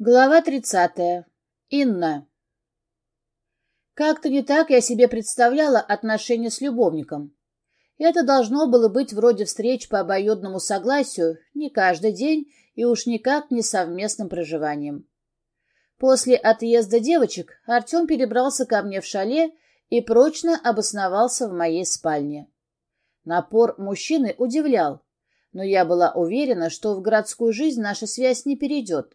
Глава тридцатая. Инна. Как-то не так я себе представляла отношения с любовником. Это должно было быть вроде встреч по обоюдному согласию не каждый день и уж никак не совместным проживанием. После отъезда девочек Артем перебрался ко мне в шале и прочно обосновался в моей спальне. Напор мужчины удивлял, но я была уверена, что в городскую жизнь наша связь не перейдет.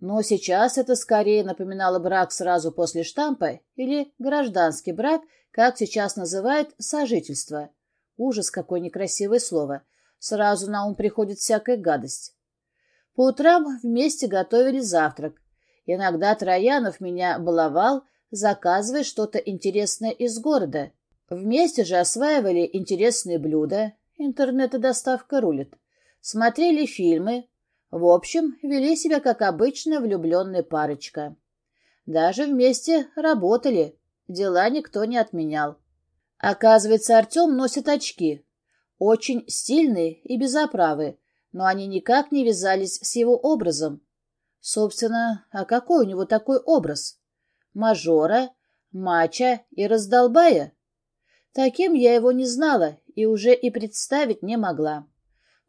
Но сейчас это скорее напоминало брак сразу после штампа или гражданский брак, как сейчас называют сожительство. Ужас, какое некрасивое слово. Сразу на ум приходит всякая гадость. По утрам вместе готовили завтрак. Иногда Троянов меня баловал, заказывая что-то интересное из города. Вместе же осваивали интересные блюда. Интернет и доставка рулит. Смотрели фильмы, в общем, вели себя как обычная влюбленная парочка. Даже вместе работали, дела никто не отменял. Оказывается, Артем носит очки. Очень стильные и без оправы, но они никак не вязались с его образом. Собственно, а какой у него такой образ? Мажора, мача и раздолбая? Таким я его не знала и уже и представить не могла.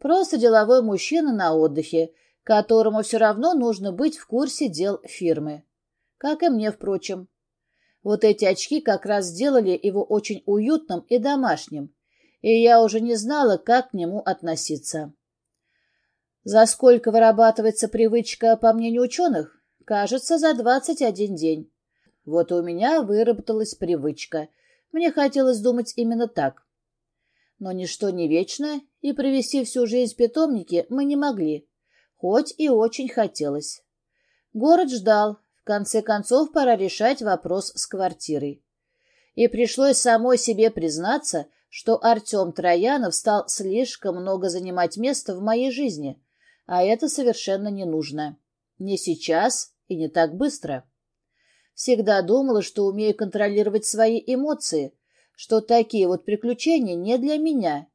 Просто деловой мужчина на отдыхе, которому все равно нужно быть в курсе дел фирмы. Как и мне, впрочем. Вот эти очки как раз сделали его очень уютным и домашним, и я уже не знала, как к нему относиться. За сколько вырабатывается привычка, по мнению ученых? Кажется, за 21 день. Вот у меня выработалась привычка. Мне хотелось думать именно так. Но ничто не вечно, и провести всю жизнь в питомнике мы не могли, хоть и очень хотелось. Город ждал, в конце концов пора решать вопрос с квартирой. И пришлось самой себе признаться, что Артем Троянов стал слишком много занимать места в моей жизни, а это совершенно не нужно. Не сейчас и не так быстро. Всегда думала, что умею контролировать свои эмоции, что такие вот приключения не для меня.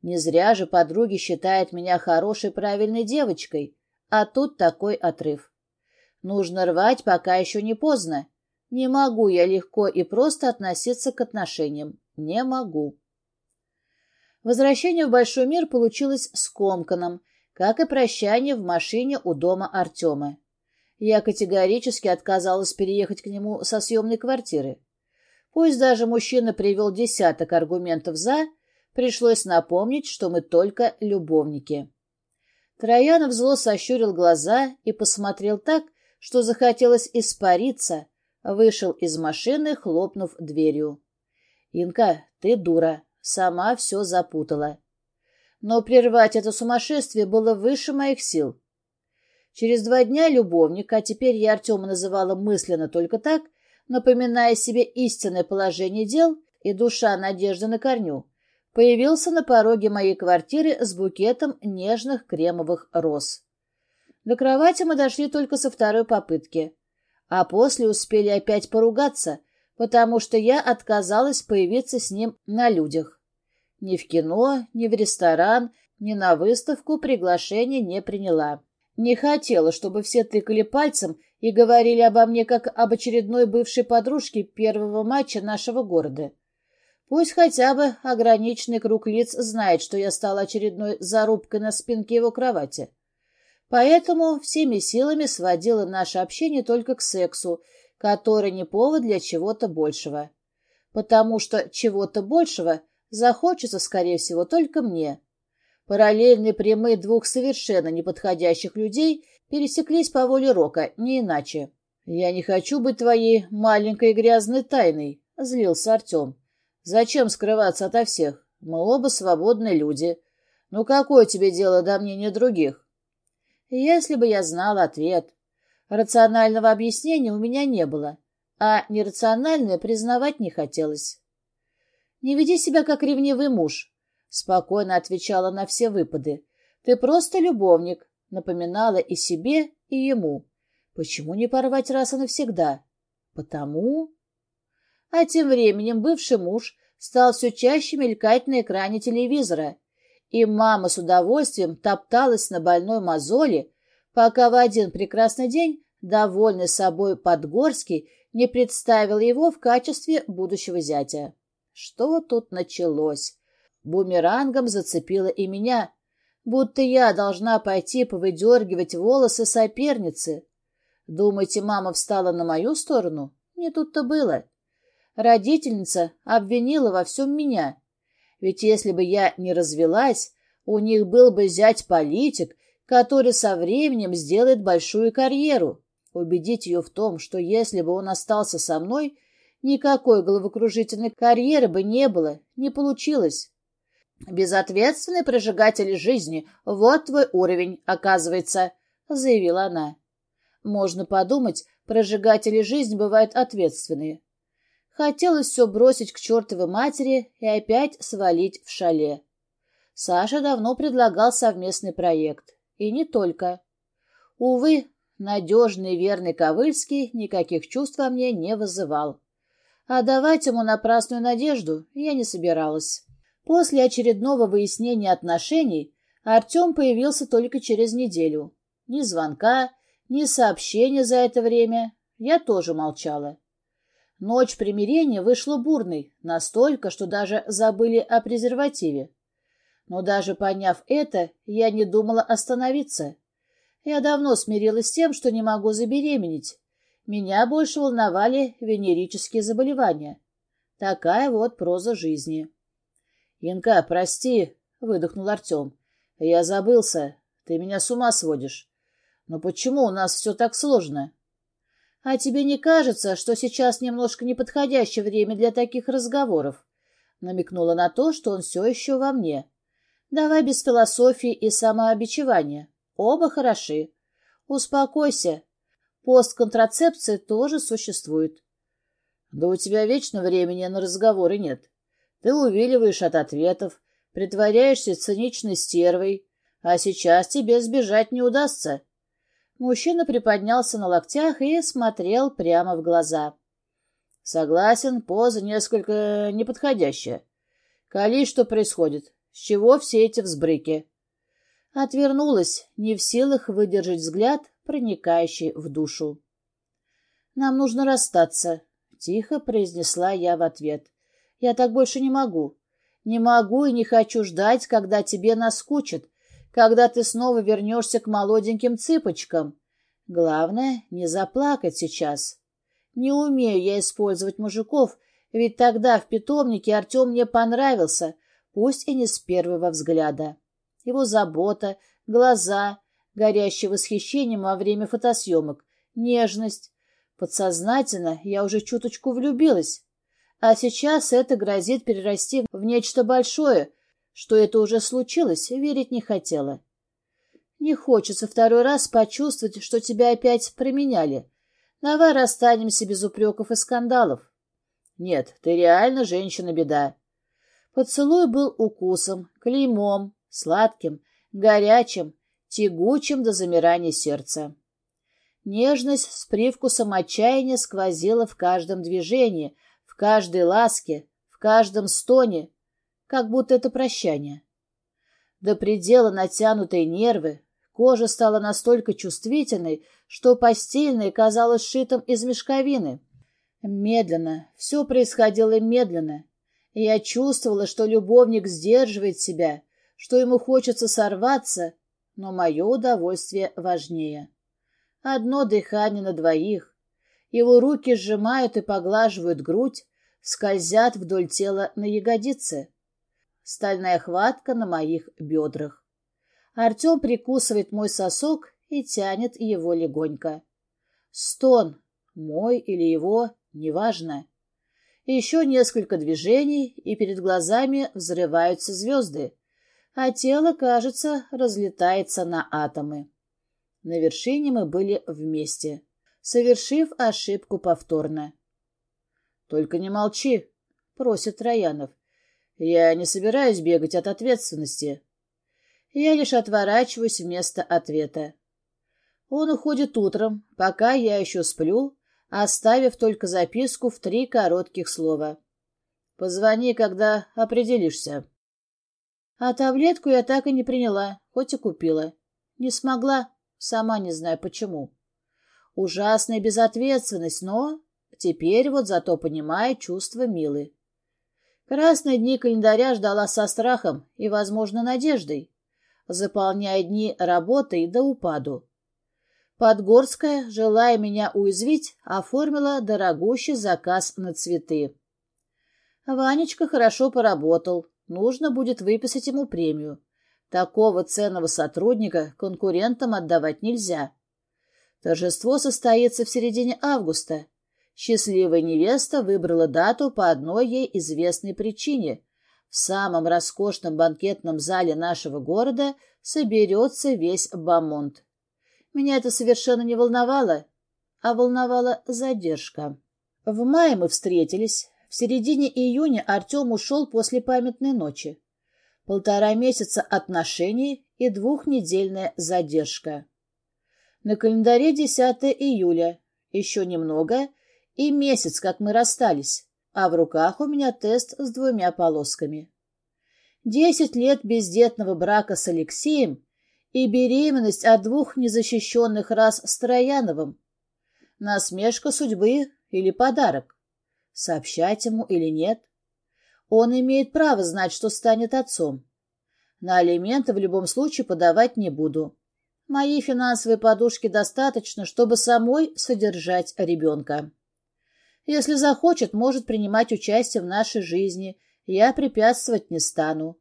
Не зря же подруги считают меня хорошей правильной девочкой, а тут такой отрыв. Нужно рвать, пока еще не поздно. Не могу я легко и просто относиться к отношениям. Не могу. Возвращение в большой мир получилось скомканным, как и прощание в машине у дома Артема. Я категорически отказалась переехать к нему со съемной квартиры. Пусть даже мужчина привел десяток аргументов «за», пришлось напомнить, что мы только любовники. Троянов зло сощурил глаза и посмотрел так, что захотелось испариться, вышел из машины, хлопнув дверью. «Инка, ты дура, сама все запутала». Но прервать это сумасшествие было выше моих сил. Через два дня любовник, а теперь я Артема называла мысленно только так, напоминая себе истинное положение дел и душа надежды на корню, появился на пороге моей квартиры с букетом нежных кремовых роз. До кровати мы дошли только со второй попытки, а после успели опять поругаться, потому что я отказалась появиться с ним на людях. Ни в кино, ни в ресторан, ни на выставку приглашение не приняла. Не хотела, чтобы все тыкали пальцем и говорили обо мне как об очередной бывшей подружке первого матча нашего города. Пусть хотя бы ограниченный круг лиц знает, что я стала очередной зарубкой на спинке его кровати. Поэтому всеми силами сводила наше общение только к сексу, который не повод для чего-то большего. Потому что чего-то большего захочется, скорее всего, только мне. Параллельные прямые двух совершенно неподходящих людей пересеклись по воле Рока, не иначе. «Я не хочу быть твоей маленькой грязной тайной», — злился Артем. «Зачем скрываться ото всех? Мы оба свободные люди. Ну какое тебе дело до мнения других?» Если бы я знал ответ. Рационального объяснения у меня не было, а нерациональное признавать не хотелось. «Не веди себя как ревнивый муж», — спокойно отвечала на все выпады. «Ты просто любовник, напоминала и себе, и ему. Почему не порвать раз и навсегда? Потому... А тем временем бывший муж стал все чаще мелькать на экране телевизора, и мама с удовольствием топталась на больной мозоли, пока в один прекрасный день довольный собой Подгорский не представил его в качестве будущего зятя. Что тут началось? Бумерангом зацепило и меня, будто я должна пойти повыдергивать волосы соперницы. Думаете, мама встала на мою сторону? Не тут-то было. Родительница обвинила во всем меня. Ведь если бы я не развелась, у них был бы зять-политик, который со временем сделает большую карьеру. Убедить ее в том, что если бы он остался со мной, никакой головокружительной карьеры бы не было, не получилось. «Безответственный прожигатель жизни — вот твой уровень, оказывается», — заявила она. «Можно подумать, прожигатели жизни бывают ответственные. Хотелось все бросить к чертовой матери и опять свалить в шале. Саша давно предлагал совместный проект. И не только. Увы, надежный и верный Ковыльский никаких чувств во мне не вызывал. А давать ему напрасную надежду я не собиралась. После очередного выяснения отношений Артем появился только через неделю. Ни звонка, ни сообщения за это время. Я тоже молчала. Ночь примирения вышла бурной, настолько, что даже забыли о презервативе. Но даже поняв это, я не думала остановиться. Я давно смирилась с тем, что не могу забеременеть. Меня больше волновали венерические заболевания. Такая вот проза жизни. — Инка, прости, — выдохнул Артем. — Я забылся. Ты меня с ума сводишь. Но почему у нас все так сложно? А тебе не кажется, что сейчас немножко неподходящее время для таких разговоров? Намекнула на то, что он все еще во мне. Давай без философии и самообичевания. Оба хороши. Успокойся. Постконтрацепция тоже существует. Да у тебя вечно времени на разговоры нет. Ты увиливаешь от ответов, притворяешься циничной стервой, а сейчас тебе сбежать не удастся. Мужчина приподнялся на локтях и смотрел прямо в глаза. Согласен, поза несколько неподходящая. Кали, что происходит? С чего все эти взбрыки? Отвернулась, не в силах выдержать взгляд, проникающий в душу. «Нам нужно расстаться», — тихо произнесла я в ответ. «Я так больше не могу. Не могу и не хочу ждать, когда тебе наскучит, когда ты снова вернешься к молоденьким цыпочкам. Главное, не заплакать сейчас. Не умею я использовать мужиков, ведь тогда в питомнике Артем мне понравился, пусть и не с первого взгляда. Его забота, глаза, горящие восхищением во время фотосъемок, нежность. Подсознательно я уже чуточку влюбилась. А сейчас это грозит перерасти в нечто большое, что это уже случилось, верить не хотела. Не хочется второй раз почувствовать, что тебя опять променяли. Давай расстанемся без упреков и скандалов. Нет, ты реально женщина-беда. Поцелуй был укусом, клеймом, сладким, горячим, тягучим до замирания сердца. Нежность с привкусом отчаяния сквозила в каждом движении, в каждой ласке, в каждом стоне, как будто это прощание. До предела натянутые нервы, кожа стала настолько чувствительной, что постельное казалось сшитым из мешковины. Медленно, все происходило медленно. Я чувствовала, что любовник сдерживает себя, что ему хочется сорваться, но мое удовольствие важнее. Одно дыхание на двоих. Его руки сжимают и поглаживают грудь, скользят вдоль тела на ягодицы стальная хватка на моих бедрах. Артем прикусывает мой сосок и тянет его легонько. Стон, мой или его, неважно. Еще несколько движений, и перед глазами взрываются звезды, а тело, кажется, разлетается на атомы. На вершине мы были вместе, совершив ошибку повторно. — Только не молчи, — просит Троянов. Я не собираюсь бегать от ответственности. Я лишь отворачиваюсь вместо ответа. Он уходит утром, пока я еще сплю, оставив только записку в три коротких слова. «Позвони, когда определишься». А таблетку я так и не приняла, хоть и купила. Не смогла, сама не знаю почему. Ужасная безответственность, но теперь вот зато понимаю чувства Милы. Красные дни календаря ждала со страхом и, возможно, надеждой, заполняя дни работой до упаду. Подгорская, желая меня уязвить, оформила дорогущий заказ на цветы. Ванечка хорошо поработал, нужно будет выписать ему премию. Такого ценного сотрудника конкурентам отдавать нельзя. Торжество состоится в середине августа. Счастливая невеста выбрала дату по одной ей известной причине. В самом роскошном банкетном зале нашего города соберется весь Бамонт. Меня это совершенно не волновало, а волновала задержка. В мае мы встретились. В середине июня Артем ушел после памятной ночи. Полтора месяца отношений и двухнедельная задержка. На календаре 10 июля. Еще немного, и месяц, как мы расстались, а в руках у меня тест с двумя полосками. Десять лет бездетного брака с Алексеем и беременность от двух незащищенных рас с Трояновым. Насмешка судьбы или подарок? Сообщать ему или нет? Он имеет право знать, что станет отцом. На алименты в любом случае подавать не буду. Моей финансовой подушки достаточно, чтобы самой содержать ребенка. Если захочет, может принимать участие в нашей жизни. Я препятствовать не стану.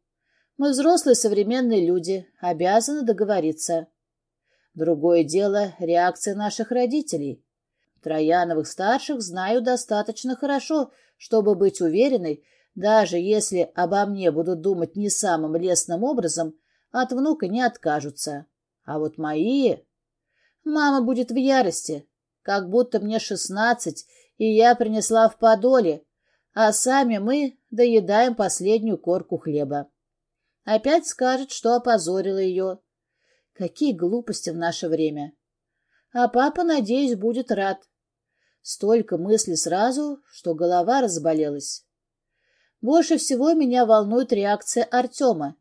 Мы взрослые современные люди, обязаны договориться. Другое дело — реакция наших родителей. Трояновых-старших знаю достаточно хорошо, чтобы быть уверенной, даже если обо мне будут думать не самым лестным образом, от внука не откажутся. А вот мои... Мама будет в ярости, как будто мне шестнадцать, и я принесла в подоле, а сами мы доедаем последнюю корку хлеба. Опять скажет, что опозорила ее. Какие глупости в наше время. А папа, надеюсь, будет рад. Столько мыслей сразу, что голова разболелась. Больше всего меня волнует реакция Артема.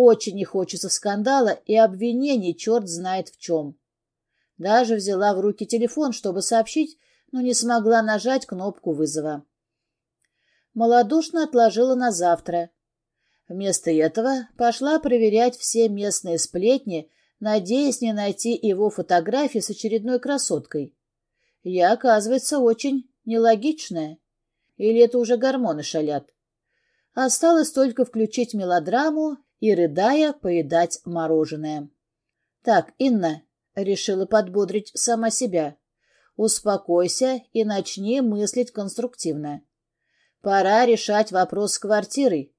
Очень не хочется скандала и обвинений черт знает в чем. Даже взяла в руки телефон, чтобы сообщить, но не смогла нажать кнопку вызова. Молодушно отложила на завтра. Вместо этого пошла проверять все местные сплетни, надеясь не найти его фотографии с очередной красоткой. Я, оказывается, очень нелогичная. Или это уже гормоны шалят? Осталось только включить мелодраму и, рыдая, поедать мороженое. «Так, Инна», — решила подбодрить сама себя, — «успокойся и начни мыслить конструктивно. Пора решать вопрос с квартирой.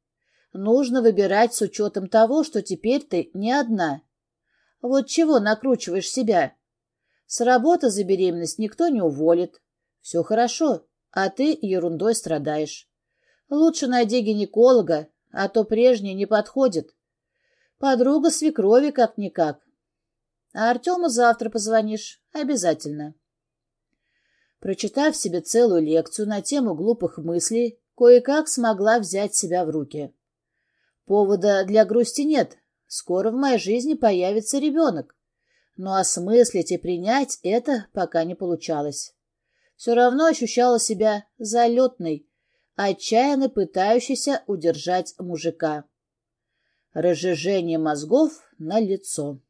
Нужно выбирать с учетом того, что теперь ты не одна. Вот чего накручиваешь себя? С работы за беременность никто не уволит. Все хорошо, а ты ерундой страдаешь. Лучше найди гинеколога, а то прежний не подходит. Подруга свекрови как-никак. А Артему завтра позвонишь. Обязательно. Прочитав себе целую лекцию на тему глупых мыслей, кое-как смогла взять себя в руки. Повода для грусти нет. Скоро в моей жизни появится ребенок. Но осмыслить и принять это пока не получалось. Все равно ощущала себя залетной, отчаянно пытающийся удержать мужика. Разжижение мозгов на лицо.